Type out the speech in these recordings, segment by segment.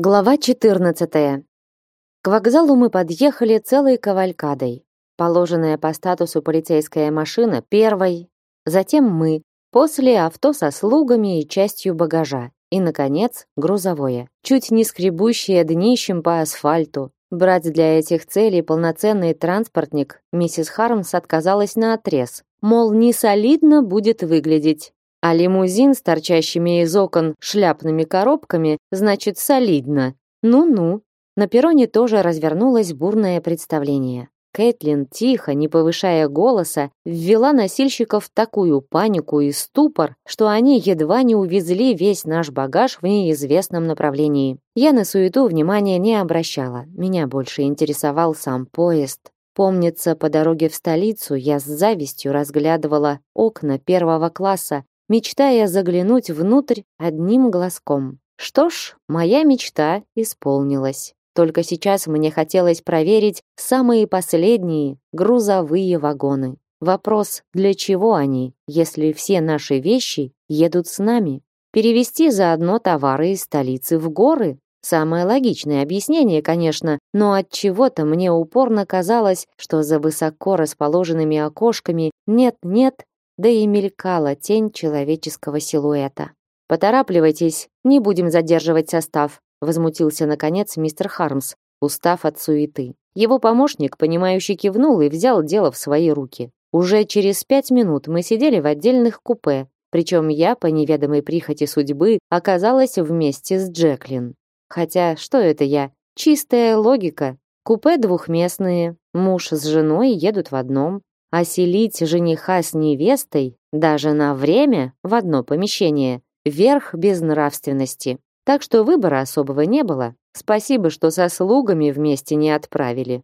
Глава 14. К вокзалу мы подъехали целой кавалькадой. Положенная по статусу полицейская машина первой, затем мы, после авто со слугами и частью багажа, и, наконец, грузовое, чуть не скребущее днищем по асфальту. Брать для этих целей полноценный транспортник миссис Хармс отказалась на отрез, мол, не солидно будет выглядеть. А лимузин с торчащими из окон шляпными коробками значит солидно. Ну-ну. На перроне тоже развернулось бурное представление. Кэтлин тихо, не повышая голоса, ввела носильщиков в такую панику и ступор, что они едва не увезли весь наш багаж в неизвестном направлении. Я на суету внимания не обращала. Меня больше интересовал сам поезд. Помнится, по дороге в столицу я с завистью разглядывала окна первого класса, мечтая заглянуть внутрь одним глазком. Что ж, моя мечта исполнилась. Только сейчас мне хотелось проверить самые последние грузовые вагоны. Вопрос, для чего они, если все наши вещи едут с нами? Перевести заодно товары из столицы в горы? Самое логичное объяснение, конечно, но от чего-то мне упорно казалось, что за высоко расположенными окошками нет-нет, да и мелькала тень человеческого силуэта. Поторапливайтесь, не будем задерживать состав, возмутился наконец мистер Хармс, устав от суеты. Его помощник, понимающий, кивнул и взял дело в свои руки. Уже через пять минут мы сидели в отдельных купе, причем я, по неведомой прихоти судьбы, оказалась вместе с Джеклин. Хотя, что это я? Чистая логика. Купе двухместные, муж с женой едут в одном, а селить жениха с невестой даже на время в одно помещение верх безнравственности. Так что выбора особого не было. Спасибо, что со слугами вместе не отправили.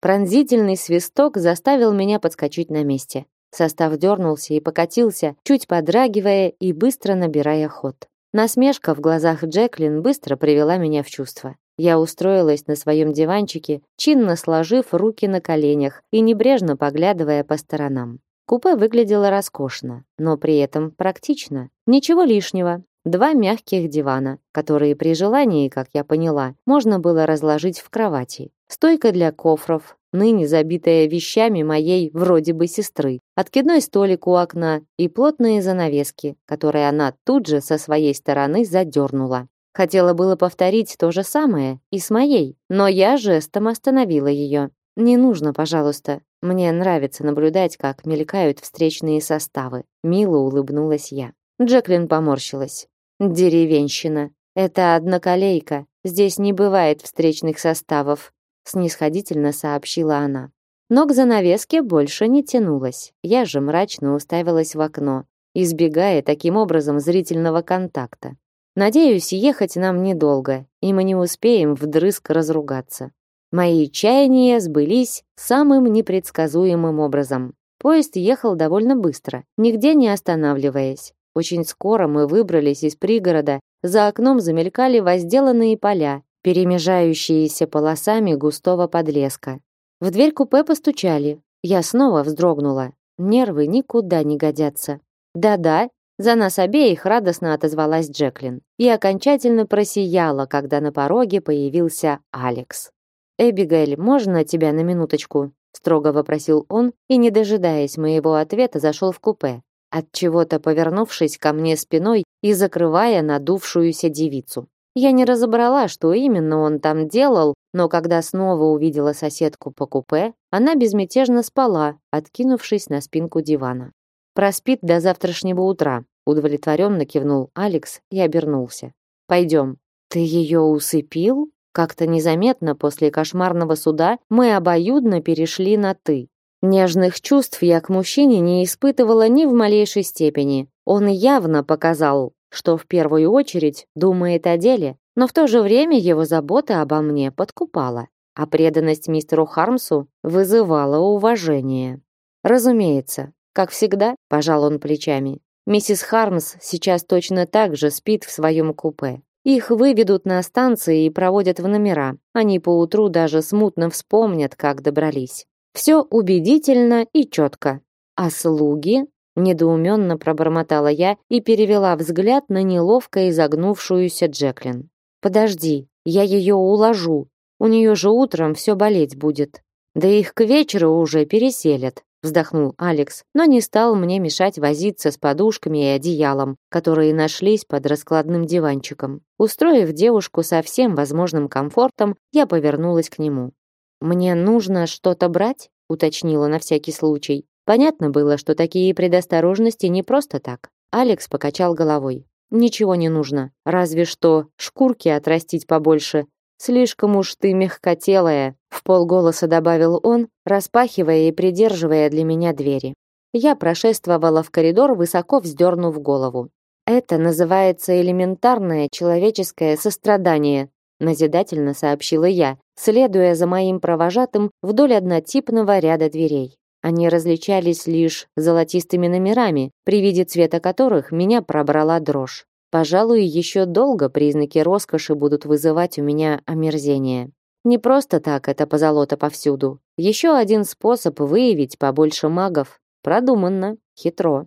Пронзительный свисток заставил меня подскочить на месте. Состав дернулся и покатился, чуть подрагивая и быстро набирая ход. Насмешка в глазах Джеклин быстро привела меня в чувство. Я устроилась на своем диванчике, чинно сложив руки на коленях и небрежно поглядывая по сторонам. Купе выглядело роскошно, но при этом практично. Ничего лишнего. Два мягких дивана, которые при желании, как я поняла, можно было разложить в кровати. Стойка для кофров, ныне забитая вещами моей вроде бы сестры, откидной столик у окна и плотные занавески, которые она тут же со своей стороны задернула. Хотела было повторить то же самое и с моей, но я жестом остановила ее. «Не нужно, пожалуйста. Мне нравится наблюдать, как мелькают встречные составы». Мило улыбнулась я. Джеклин поморщилась. Деревенщина. Это одноколейка. Здесь не бывает встречных составов, снисходительно сообщила она. Но к занавеске больше не тянулась. Я же мрачно уставилась в окно, избегая таким образом зрительного контакта. Надеюсь, ехать нам недолго, и мы не успеем вдрызг разругаться. Мои чаяния сбылись самым непредсказуемым образом. Поезд ехал довольно быстро, нигде не останавливаясь. Очень скоро мы выбрались из пригорода, за окном замелькали возделанные поля, перемежающиеся полосами густого подлеска. В дверь купе постучали. Я снова вздрогнула. Нервы никуда не годятся. Да-да, за нас обеих радостно отозвалась Джеклин и окончательно просияла, когда на пороге появился Алекс. «Эбигейль, можно тебя на минуточку?» строго вопросил он и, не дожидаясь моего ответа, зашел в купе от чего-то повернувшись ко мне спиной и закрывая надувшуюся девицу. Я не разобрала, что именно он там делал, но когда снова увидела соседку по купе, она безмятежно спала, откинувшись на спинку дивана. Проспит до завтрашнего утра, удовлетворенно кивнул Алекс и обернулся. Пойдем. Ты ее усыпил? Как-то незаметно после кошмарного суда мы обоюдно перешли на ты. Нежных чувств я к мужчине не испытывала ни в малейшей степени. Он явно показал, что в первую очередь думает о деле, но в то же время его забота обо мне подкупала, а преданность мистеру Хармсу вызывала уважение. Разумеется, как всегда, пожал он плечами. Миссис Хармс сейчас точно так же спит в своем купе. Их выведут на станции и проводят в номера. Они поутру даже смутно вспомнят, как добрались. Все убедительно и четко. А слуги? Недоуменно пробормотала я и перевела взгляд на неловко изогнувшуюся Джеклин. Подожди, Я ее уложу. У нее же утром все болеть будет. Да их к вечеру уже переселят, вздохнул Алекс, но не стал мне мешать возиться с подушками и одеялом, которые нашлись под раскладным диванчиком. Устроив девушку со всем возможным комфортом, я повернулась к нему. Мне нужно что-то брать, уточнила на всякий случай. Понятно было, что такие предосторожности не просто так. Алекс покачал головой. Ничего не нужно, разве что шкурки отрастить побольше. Слишком уж ты мягкотелая, в полголоса добавил он, распахивая и придерживая для меня двери. Я прошествовала в коридор, высоко вздернув голову. Это называется элементарное человеческое сострадание, назидательно сообщила я, следуя за моим провожатым вдоль однотипного ряда дверей. Они различались лишь золотистыми номерами, при виде цвета которых меня пробрала дрожь. Пожалуй, еще долго признаки роскоши будут вызывать у меня омерзение. Не просто так это позолота повсюду. Еще один способ выявить побольше магов. Продуманно, хитро,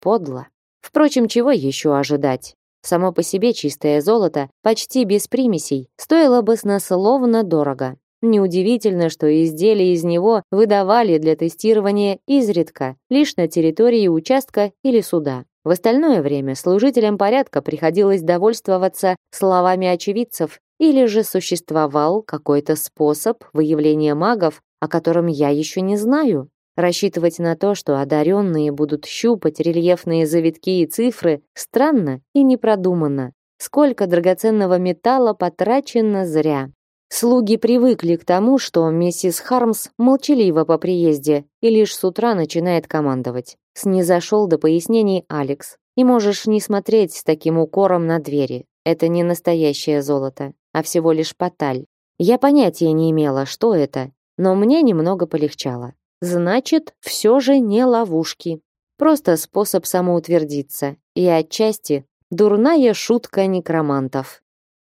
подло. Впрочем, чего еще ожидать? Само по себе чистое золото, почти без примесей, стоило бы баснословно дорого. Неудивительно, что изделия из него выдавали для тестирования изредка, лишь на территории участка или суда. В остальное время служителям порядка приходилось довольствоваться словами очевидцев или же существовал какой-то способ выявления магов, о котором я еще не знаю. Рассчитывать на то, что одаренные будут щупать рельефные завитки и цифры, странно и непродуманно. Сколько драгоценного металла потрачено зря. Слуги привыкли к тому, что миссис Хармс молчалива по приезде и лишь с утра начинает командовать. Снизошел до пояснений Алекс. И можешь не смотреть с таким укором на двери. Это не настоящее золото, а всего лишь поталь. Я понятия не имела, что это, но мне немного полегчало. Значит, все же не ловушки. Просто способ самоутвердиться. И отчасти дурная шутка некромантов.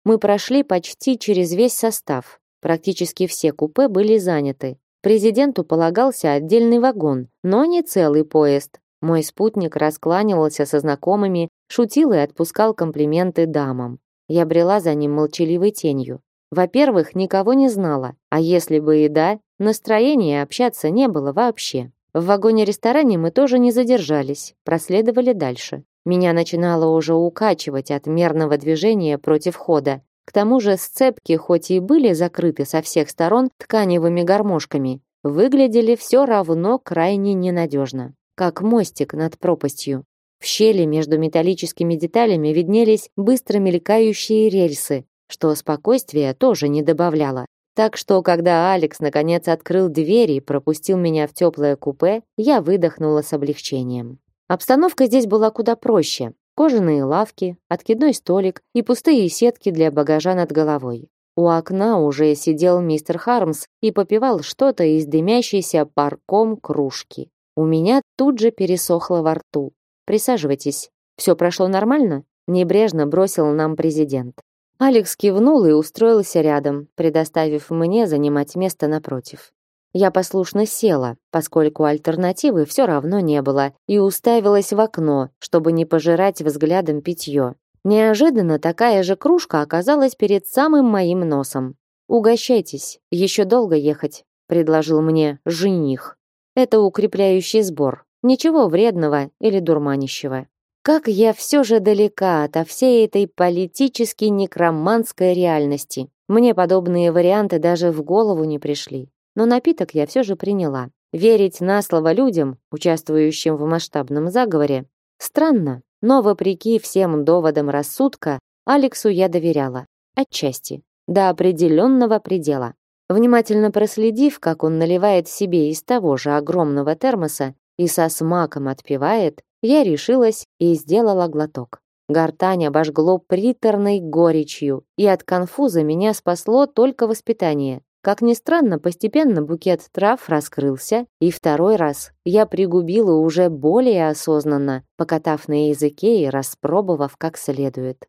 Мы прошли почти через весь состав. Практически все купе были заняты. Президенту полагался отдельный вагон, но не целый поезд. Мой спутник раскланивался со знакомыми, шутил и отпускал комплименты дамам. Я брела за ним молчаливой тенью. Во-первых, никого не знала, а если бы и да, настроения общаться не было вообще. В вагоне-ресторане мы тоже не задержались, проследовали дальше. Меня начинало уже укачивать от мерного движения против хода. К тому же сцепки, хоть и были закрыты со всех сторон тканевыми гармошками, выглядели все равно крайне ненадежно, как мостик над пропастью. В щели между металлическими деталями виднелись быстро мелькающие рельсы, что спокойствия тоже не добавляло. Так что, когда Алекс наконец открыл двери и пропустил меня в теплое купе, я выдохнула с облегчением. Обстановка здесь была куда проще. Кожаные лавки, откидной столик и пустые сетки для багажа над головой. У окна уже сидел мистер Хармс и попивал что-то из дымящейся парком кружки. У меня тут же пересохло во рту. Присаживайтесь. Все прошло нормально? Небрежно бросил нам президент. Алекс кивнул и устроился рядом, предоставив мне занимать место напротив. Я послушно села, поскольку альтернативы все равно не было, и уставилась в окно, чтобы не пожирать взглядом питье. Неожиданно такая же кружка оказалась перед самым моим носом. «Угощайтесь, еще долго ехать», — предложил мне жених. «Это укрепляющий сбор, ничего вредного или дурманящего». Как я все же далека от всей этой политически некроманской реальности. Мне подобные варианты даже в голову не пришли но напиток я все же приняла. Верить на слово людям, участвующим в масштабном заговоре, странно, но вопреки всем доводам рассудка, Алексу я доверяла. Отчасти. До определенного предела. Внимательно проследив, как он наливает себе из того же огромного термоса и со смаком отпивает, я решилась и сделала глоток. Гортань обожгло приторной горечью, и от конфуза меня спасло только воспитание. Как ни странно, постепенно букет трав раскрылся, и второй раз я пригубила уже более осознанно, покатав на языке и распробовав как следует.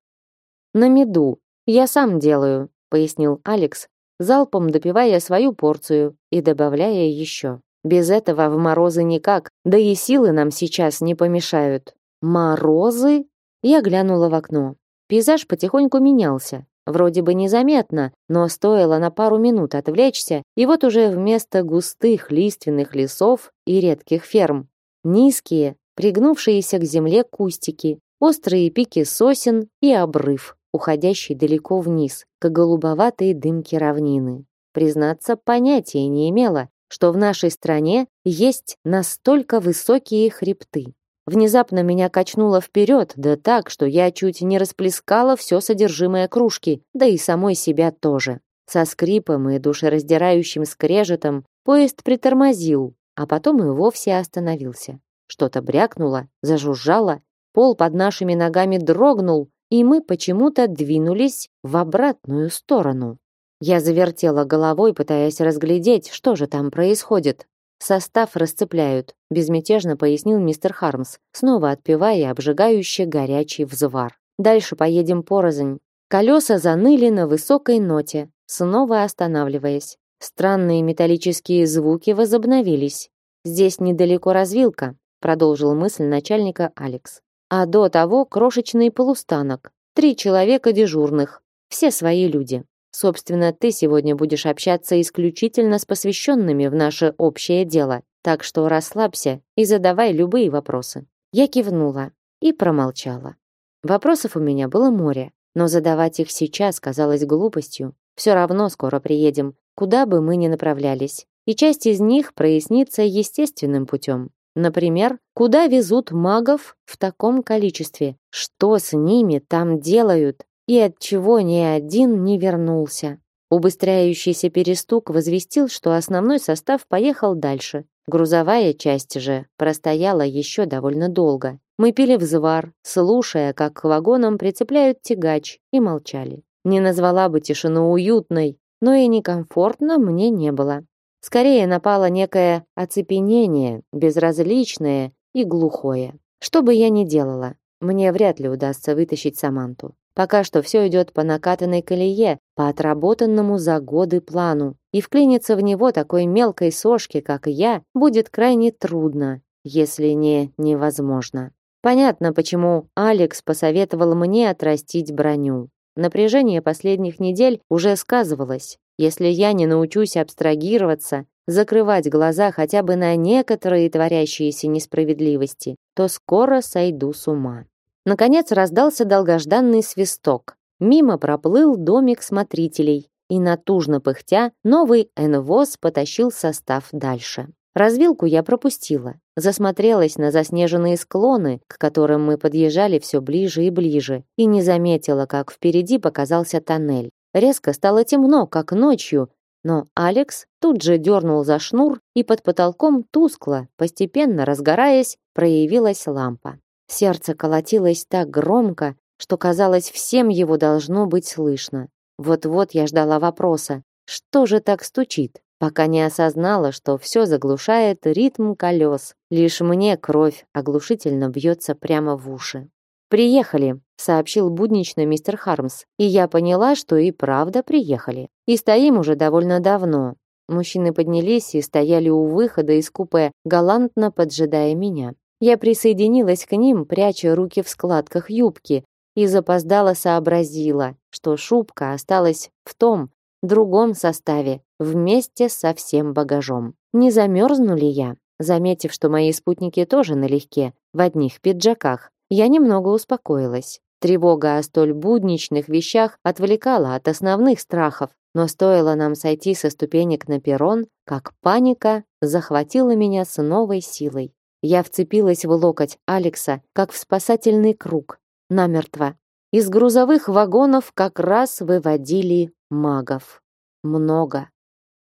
«На меду. Я сам делаю», — пояснил Алекс, залпом допивая свою порцию и добавляя еще. «Без этого в морозы никак, да и силы нам сейчас не помешают». «Морозы?» Я глянула в окно. Пейзаж потихоньку менялся. Вроде бы незаметно, но стоило на пару минут отвлечься, и вот уже вместо густых лиственных лесов и редких ферм низкие, пригнувшиеся к земле кустики, острые пики сосен и обрыв, уходящий далеко вниз, к голубоватой дымке равнины. Признаться, понятия не имела, что в нашей стране есть настолько высокие хребты. Внезапно меня качнуло вперед, да так, что я чуть не расплескала все содержимое кружки, да и самой себя тоже. Со скрипом и душераздирающим скрежетом поезд притормозил, а потом и вовсе остановился. Что-то брякнуло, зажужжало, пол под нашими ногами дрогнул, и мы почему-то двинулись в обратную сторону. Я завертела головой, пытаясь разглядеть, что же там происходит. Состав расцепляют, безмятежно пояснил мистер Хармс, снова отпивая обжигающий горячий взвар. Дальше поедем порознь. Колеса заныли на высокой ноте, снова останавливаясь. Странные металлические звуки возобновились. Здесь недалеко развилка, продолжил мысль начальника Алекс. А до того крошечный полустанок. Три человека дежурных, все свои люди. Собственно, ты сегодня будешь общаться исключительно с посвященными в наше общее дело, так что расслабься и задавай любые вопросы. Я кивнула и промолчала. Вопросов у меня было море, но задавать их сейчас казалось глупостью. Все равно скоро приедем, куда бы мы ни направлялись. И часть из них прояснится естественным путем. Например, куда везут магов в таком количестве? Что с ними там делают? И от чего ни один не вернулся. Убыстряющийся перестук возвестил, что основной состав поехал дальше. Грузовая часть же простояла еще довольно долго. Мы пили взвар, слушая, как к вагонам прицепляют тягач, и молчали. Не назвала бы тишину уютной, но и некомфортно мне не было. Скорее напало некое оцепенение, безразличное и глухое. Что бы я ни делала, мне вряд ли удастся вытащить Саманту. Пока что все идет по накатанной колее, по отработанному за годы плану. И вклиниться в него такой мелкой сошки, как я, будет крайне трудно, если не невозможно. Понятно, почему Алекс посоветовал мне отрастить броню. Напряжение последних недель уже сказывалось. Если я не научусь абстрагироваться, закрывать глаза хотя бы на некоторые творящиеся несправедливости, то скоро сойду с ума. Наконец раздался долгожданный свисток. Мимо проплыл домик смотрителей, и натужно пыхтя новый НВОЗ потащил состав дальше. Развилку я пропустила, засмотрелась на заснеженные склоны, к которым мы подъезжали все ближе и ближе, и не заметила, как впереди показался тоннель. Резко стало темно, как ночью, но Алекс тут же дернул за шнур, и под потолком тускло, постепенно разгораясь, проявилась лампа. Сердце колотилось так громко, что казалось, всем его должно быть слышно. Вот-вот я ждала вопроса, что же так стучит, пока не осознала, что все заглушает ритм колес. Лишь мне кровь оглушительно бьется прямо в уши. «Приехали», — сообщил буднично мистер Хармс, и я поняла, что и правда приехали. И стоим уже довольно давно. Мужчины поднялись и стояли у выхода из купе, галантно поджидая меня. Я присоединилась к ним, пряча руки в складках юбки, и запоздала сообразила, что шубка осталась в том, другом составе, вместе со всем багажом. Не замерзну ли я? Заметив, что мои спутники тоже налегке, в одних пиджаках, я немного успокоилась. Тревога о столь будничных вещах отвлекала от основных страхов, но стоило нам сойти со ступенек на перрон, как паника захватила меня с новой силой. Я вцепилась в локоть Алекса, как в спасательный круг, намертво. Из грузовых вагонов как раз выводили магов. Много.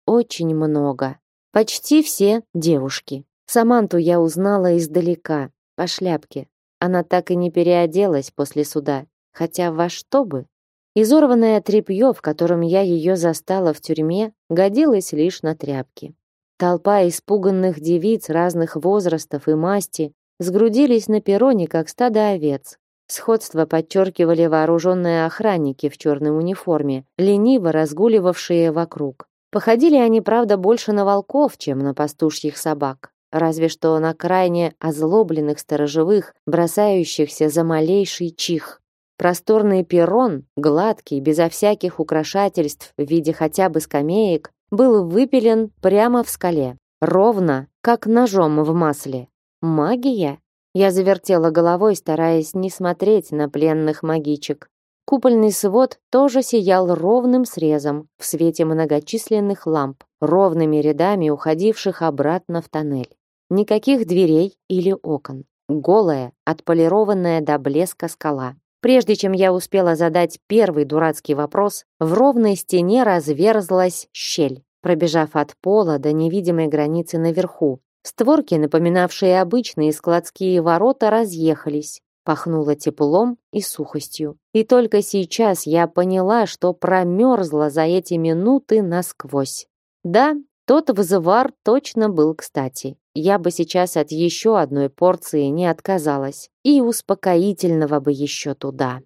Очень много. Почти все девушки. Саманту я узнала издалека, по шляпке. Она так и не переоделась после суда. Хотя во что бы? Изорванное тряпье, в котором я ее застала в тюрьме, годилось лишь на тряпки. Толпа испуганных девиц разных возрастов и масти сгрудились на перроне, как стадо овец. Сходство подчеркивали вооруженные охранники в черной униформе, лениво разгуливавшие вокруг. Походили они, правда, больше на волков, чем на пастушьих собак. Разве что на крайне озлобленных сторожевых, бросающихся за малейший чих. Просторный перрон, гладкий, безо всяких украшательств в виде хотя бы скамеек, был выпилен прямо в скале, ровно, как ножом в масле. Магия? Я завертела головой, стараясь не смотреть на пленных магичек. Купольный свод тоже сиял ровным срезом в свете многочисленных ламп, ровными рядами уходивших обратно в тоннель. Никаких дверей или окон. Голая, отполированная до блеска скала. Прежде чем я успела задать первый дурацкий вопрос, в ровной стене разверзлась щель, пробежав от пола до невидимой границы наверху. Створки, напоминавшие обычные складские ворота, разъехались. Пахнуло теплом и сухостью. И только сейчас я поняла, что промерзла за эти минуты насквозь. Да, тот вызывар точно был кстати. Я бы сейчас от еще одной порции не отказалась. И успокоительного бы еще туда.